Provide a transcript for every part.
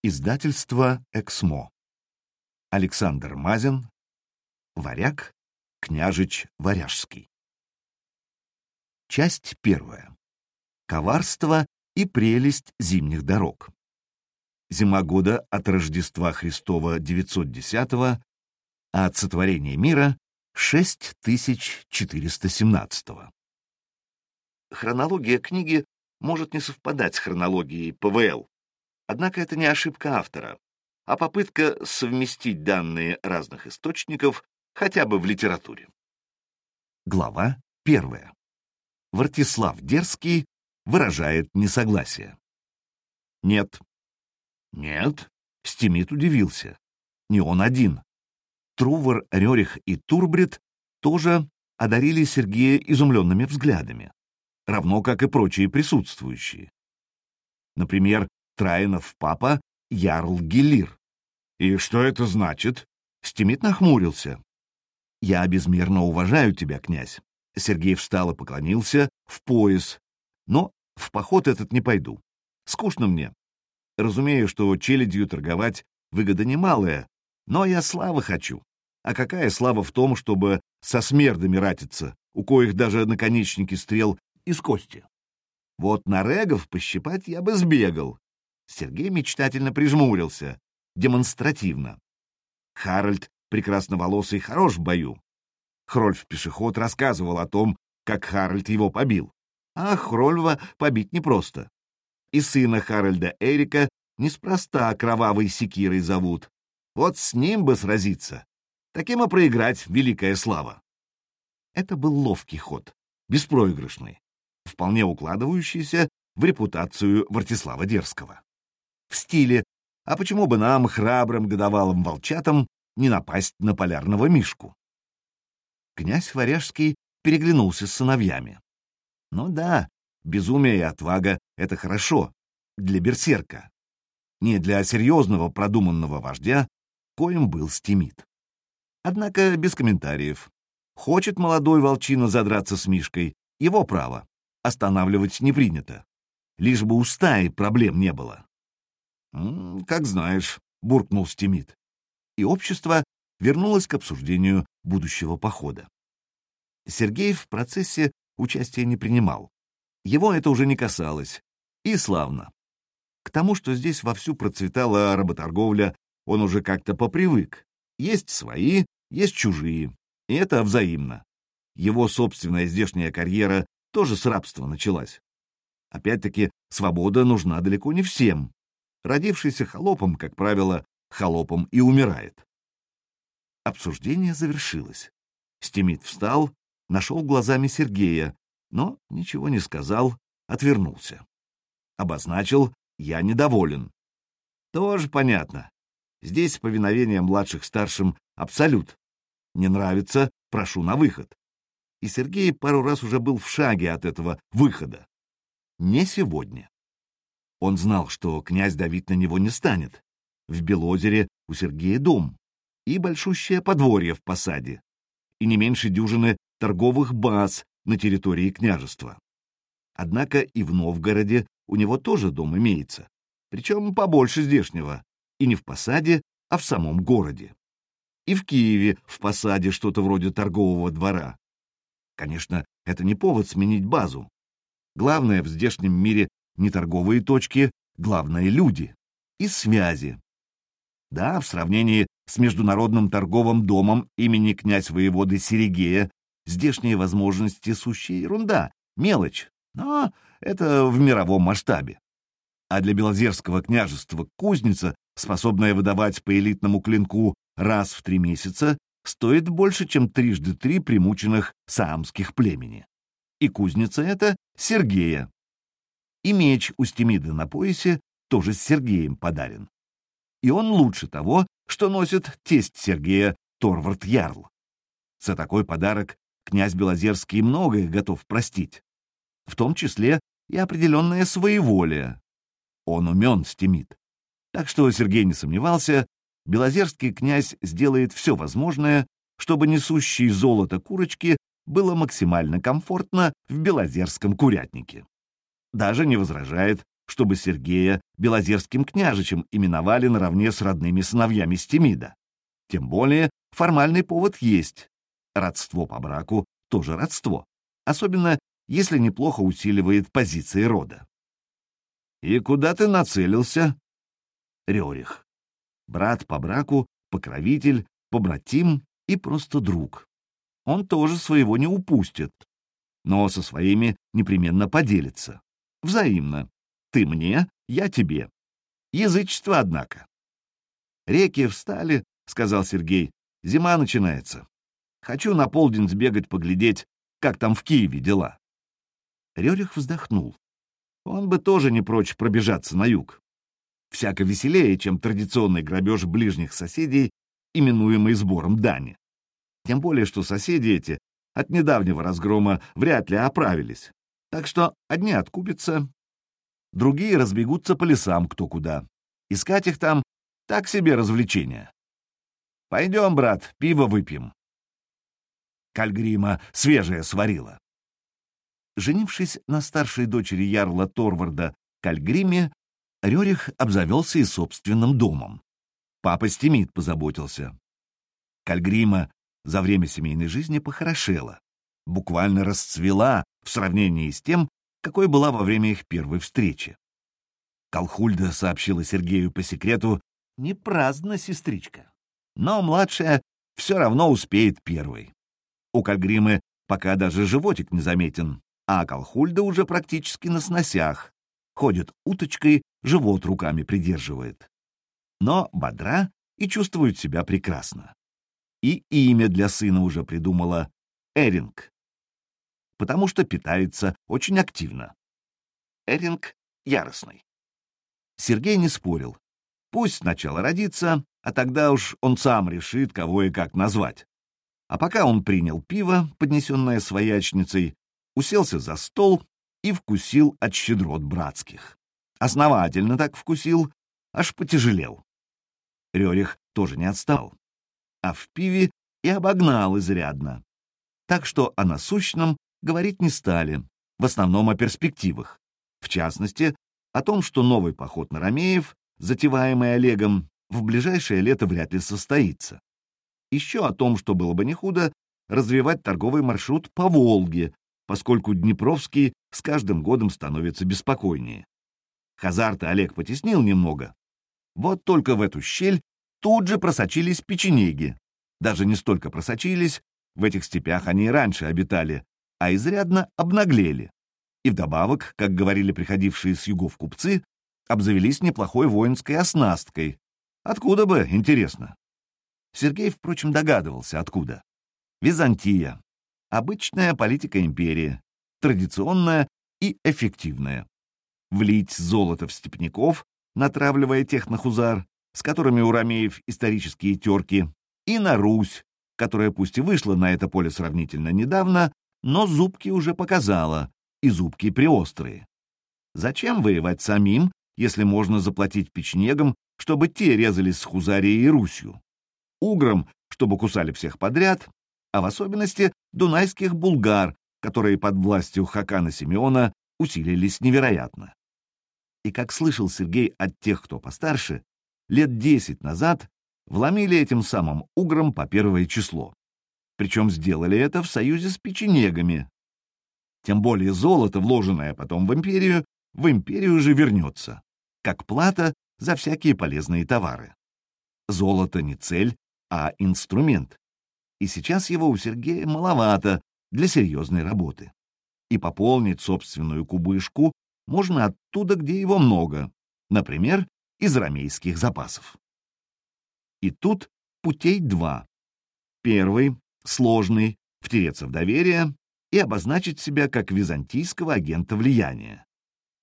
Издательство «Эксмо». Александр Мазин. Варяг. Княжич Варяжский. Часть первая. Коварство и прелесть зимних дорог. Зима года от Рождества Христова 910 а от сотворения мира 6417 Хронология книги может не совпадать с хронологией ПВЛ, Однако это не ошибка автора, а попытка совместить данные разных источников хотя бы в литературе. Глава первая. Вартислав Дерзкий выражает несогласие. Нет. Нет. Стимит удивился. Не он один. Трувор, Рерих и Турбрид тоже одарили Сергея изумленными взглядами, равно как и прочие присутствующие. Например, Траинов папа Ярл Гелир. «И что это значит?» Стимит нахмурился. «Я безмерно уважаю тебя, князь». Сергей встал и поклонился в пояс. «Но в поход этот не пойду. Скучно мне. Разумею, что челядью торговать выгода немалая, но я славы хочу. А какая слава в том, чтобы со смердами ратиться, у коих даже наконечники стрел из кости? Вот на регов пощипать я бы сбегал, Сергей мечтательно прижмурился, демонстративно. Харальд, прекрасноволосый, хорош в бою. Хрольф-пешеход рассказывал о том, как Харальд его побил. А Хрольва побить непросто. И сына Харальда Эрика неспроста кровавой секирой зовут. Вот с ним бы сразиться. Таким и проиграть великая слава. Это был ловкий ход, беспроигрышный, вполне укладывающийся в репутацию Вартислава Дерского в стиле «А почему бы нам, храбрым годовалым волчатам, не напасть на полярного мишку?» Князь Варяжский переглянулся с сыновьями. «Ну да, безумие и отвага — это хорошо для берсерка, не для серьезного продуманного вождя, коим был Стимит. Однако без комментариев. Хочет молодой волчина задраться с Мишкой, его право. Останавливать не принято. Лишь бы у стаи проблем не было. «Как знаешь», — буркнул Стимит. И общество вернулось к обсуждению будущего похода. Сергей в процессе участия не принимал. Его это уже не касалось. И славно. К тому, что здесь вовсю процветала работорговля, он уже как-то попривык. Есть свои, есть чужие. И это взаимно. Его собственная здешняя карьера тоже с рабства началась. Опять-таки, свобода нужна далеко не всем. Родившийся холопом, как правило, холопом и умирает. Обсуждение завершилось. Стимит встал, нашел глазами Сергея, но ничего не сказал, отвернулся. Обозначил «я недоволен». Тоже понятно. Здесь повиновение младших старшим абсолют. Не нравится — прошу на выход. И Сергей пару раз уже был в шаге от этого выхода. Не сегодня. Он знал, что князь давить на него не станет. В Белозере у Сергея дом и большущее подворье в посаде, и не меньше дюжины торговых баз на территории княжества. Однако и в Новгороде у него тоже дом имеется, причем побольше здешнего, и не в посаде, а в самом городе. И в Киеве в посаде что-то вроде торгового двора. Конечно, это не повод сменить базу. Главное в здешнем мире не торговые точки, главное — люди и связи. Да, в сравнении с Международным торговым домом имени князь-воеводы Серегея здешние возможности — сущая ерунда, мелочь, но это в мировом масштабе. А для Белозерского княжества кузница, способная выдавать по элитному клинку раз в три месяца, стоит больше, чем трижды три примученных саамских племени. И кузница эта — Сергея, и меч у Стемида на поясе тоже с Сергеем подарен. И он лучше того, что носит тесть Сергея Торвард Ярл. За такой подарок князь Белозерский многое готов простить, в том числе и определенное своеволие. Он умен, Стемид. Так что Сергей не сомневался, Белозерский князь сделает все возможное, чтобы несущие золото курочки было максимально комфортно в Белозерском курятнике даже не возражает чтобы Сергея Белозерским княжичем именовали наравне с родными сыновьями Стемида. Тем более формальный повод есть. Родство по браку тоже родство, особенно если неплохо усиливает позиции рода. «И куда ты нацелился?» Рерих. Брат по браку, покровитель, побратим и просто друг. Он тоже своего не упустит, но со своими непременно поделится. Взаимно. Ты мне, я тебе. Язычество, однако. Реки встали, — сказал Сергей. Зима начинается. Хочу на полдень сбегать поглядеть, как там в Киеве дела. Рерих вздохнул. Он бы тоже не прочь пробежаться на юг. Всяко веселее, чем традиционный грабеж ближних соседей, именуемый сбором дани. Тем более, что соседи эти от недавнего разгрома вряд ли оправились. Так что одни откупятся, другие разбегутся по лесам кто куда. Искать их там — так себе развлечение. Пойдем, брат, пиво выпьем. Кальгрима свежее сварила. Женившись на старшей дочери ярла Торварда Кальгриме, Рерих обзавелся и собственным домом. Папа Стимит позаботился. Кальгрима за время семейной жизни похорошела, буквально расцвела в сравнении с тем, какой была во время их первой встречи. Колхульда сообщила Сергею по секрету «Не праздна, сестричка». Но младшая все равно успеет первой. У Кальгримы пока даже животик не заметен, а Колхульда уже практически на сносях. Ходит уточкой, живот руками придерживает. Но бодра и чувствует себя прекрасно. И имя для сына уже придумала — Эринг. Потому что питается очень активно. Эринг яростный. Сергей не спорил. Пусть сначала родится, а тогда уж он сам решит, кого и как назвать. А пока он принял пиво, поднесенное своячницей, уселся за стол и вкусил от щедрот братских. Основательно так вкусил, аж потяжелел. Рерих тоже не отстал, а в пиве и обогнал изрядно. Так что о насущном говорить не стали, в основном о перспективах. В частности, о том, что новый поход на Ромеев, затеваемый Олегом, в ближайшее лето вряд ли состоится. Еще о том, что было бы не худо, развивать торговый маршрут по Волге, поскольку Днепровский с каждым годом становится беспокойнее. Хазарта Олег потеснил немного. Вот только в эту щель тут же просочились печенеги. Даже не столько просочились, в этих степях они и раньше обитали, а изрядно обнаглели. И вдобавок, как говорили приходившие с югов купцы, обзавелись неплохой воинской оснасткой. Откуда бы, интересно? Сергей, впрочем, догадывался, откуда. Византия. Обычная политика империи. Традиционная и эффективная влить золото в степняков, натравливая тех на хузар, с которыми у ромеев исторические терки, и на Русь, которая пусть и вышла на это поле сравнительно недавно, но зубки уже показала, и зубки приострые. Зачем воевать самим, если можно заплатить печнегам, чтобы те резались с Хузарией и Русью? Уграм, чтобы кусали всех подряд, а в особенности дунайских булгар, которые под властью Хакана Симеона усилились невероятно. И, как слышал Сергей от тех, кто постарше, лет десять назад вломили этим самым угром по первое число. Причем сделали это в союзе с печенегами. Тем более золото, вложенное потом в империю, в империю же вернется, как плата за всякие полезные товары. Золото не цель, а инструмент. И сейчас его у Сергея маловато для серьезной работы. И пополнить собственную кубышку можно оттуда, где его много, например, из рамейских запасов. И тут путей два. Первый — сложный, втереться в доверие и обозначить себя как византийского агента влияния.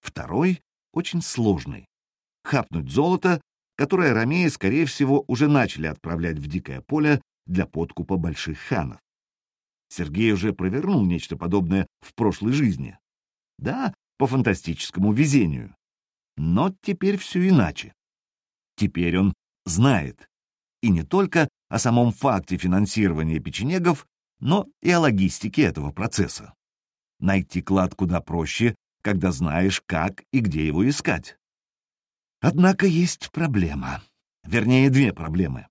Второй — очень сложный — хапнуть золото, которое ромеи, скорее всего, уже начали отправлять в дикое поле для подкупа больших ханов. Сергей уже провернул нечто подобное в прошлой жизни. Да, по фантастическому везению. Но теперь все иначе. Теперь он знает. И не только о самом факте финансирования печенегов, но и о логистике этого процесса. Найти клад куда проще, когда знаешь, как и где его искать. Однако есть проблема. Вернее, две проблемы.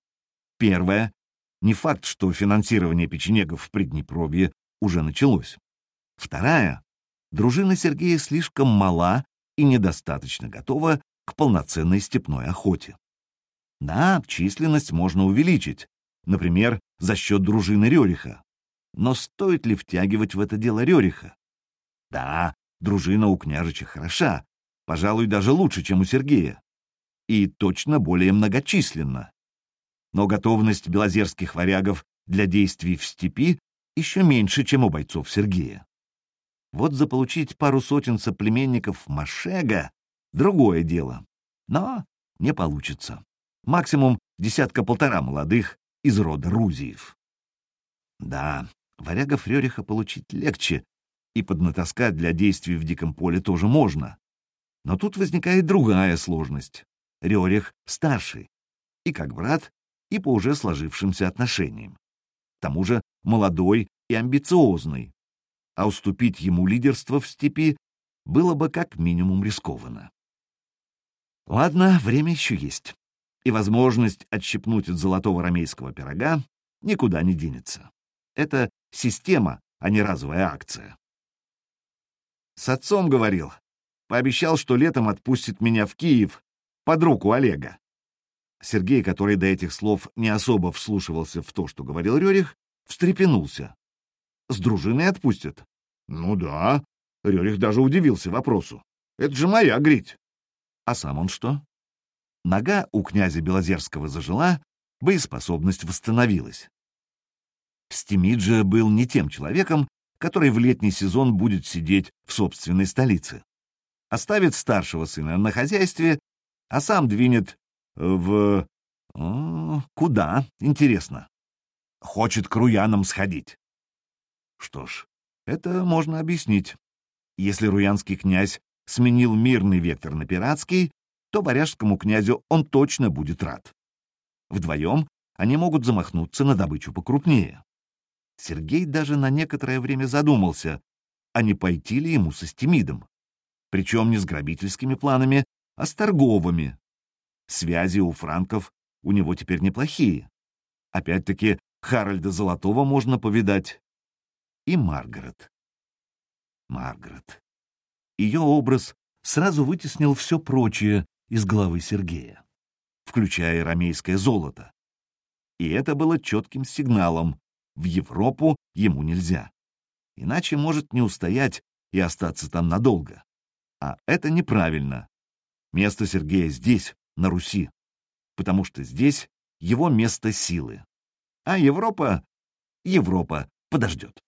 Первая — не факт, что финансирование печенегов в Приднепровье уже началось. Вторая — дружина Сергея слишком мала и недостаточно готова к полноценной степной охоте. Да, численность можно увеличить, например, за счет дружины Рериха. Но стоит ли втягивать в это дело Рериха? Да, дружина у княжича хороша, пожалуй, даже лучше, чем у Сергея. И точно более многочисленна. Но готовность белозерских варягов для действий в степи еще меньше, чем у бойцов Сергея. Вот заполучить пару сотен соплеменников Машега — другое дело. Но не получится. Максимум десятка-полтора молодых из рода Рузиев. Да, варягов Рериха получить легче, и поднатаскать для действий в диком поле тоже можно. Но тут возникает другая сложность. Рерих старший, и как брат, и по уже сложившимся отношениям. К тому же молодой и амбициозный, а уступить ему лидерство в степи было бы как минимум рискованно. Ладно, время еще есть, и возможность отщипнуть от золотого рамейского пирога никуда не денется. Это система, а не разовая акция. С отцом говорил. Пообещал, что летом отпустит меня в Киев под руку Олега. Сергей, который до этих слов не особо вслушивался в то, что говорил Рерих, встрепенулся. С дружиной отпустят? Ну да. Рерих даже удивился вопросу. Это же моя грить. А сам он что? Нога у князя Белозерского зажила, боеспособность восстановилась. Стимиджа был не тем человеком, который в летний сезон будет сидеть в собственной столице. Оставит старшего сына на хозяйстве, а сам двинет в... О, куда, интересно? Хочет к руянам сходить. Что ж, это можно объяснить. Если руянский князь сменил мирный вектор на пиратский, то варяжскому князю он точно будет рад. Вдвоем они могут замахнуться на добычу покрупнее. Сергей даже на некоторое время задумался, а не пойти ли ему со Стемидом. Причем не с грабительскими планами, а с торговыми. Связи у франков у него теперь неплохие. Опять-таки, Харальда Золотого можно повидать. И Маргарет. Маргарет. Ее образ сразу вытеснил все прочее из головы Сергея, включая ромейское золото. И это было четким сигналом в Европу ему нельзя. Иначе может не устоять и остаться там надолго. А это неправильно. Место Сергея здесь, на Руси, потому что здесь его место силы. А Европа... Европа подождет.